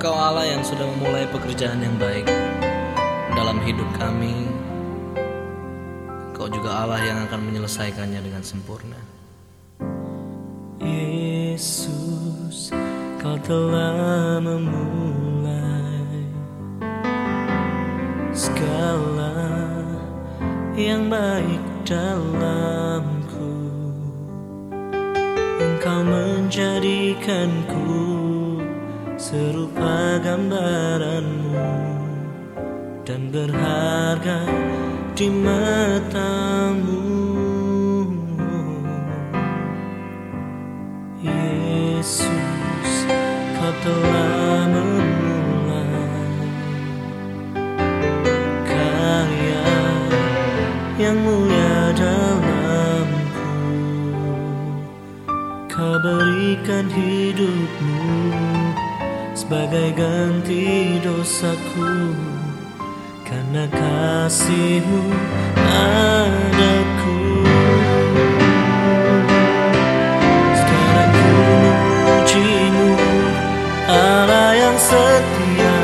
Engkau Allah yang sudah memulai pekerjaan yang baik dalam hidup kami. Engkau juga Allah yang akan menyelesaikannya dengan sempurna. Yesus, kau telah memulai segala yang baik dalamku. Engkau menjadikanku serupa gambaranmu dan berharga di matamu. Yesus, kau telah memulai karya yang mulia dalamku. Kau berikan hidupmu sebagai ganti dosaku karena kasihmu padaku. Sekarang ku memujimu Allah yang setia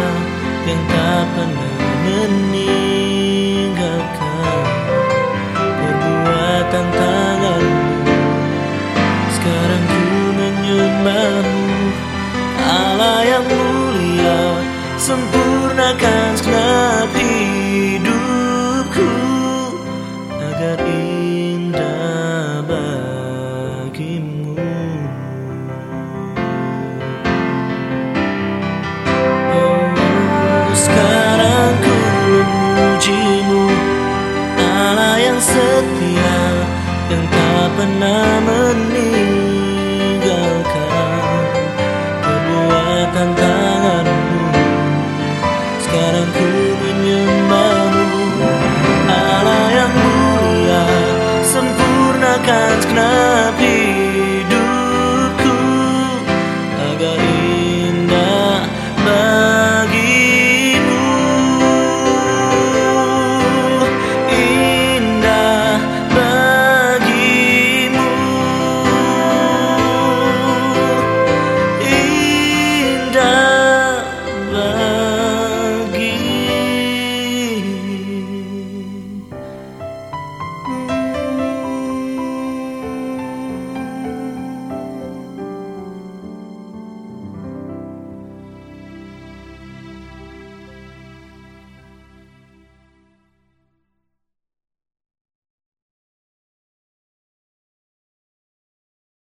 yang tak pernah meninggalkan yang mulia Sempurnakan segenap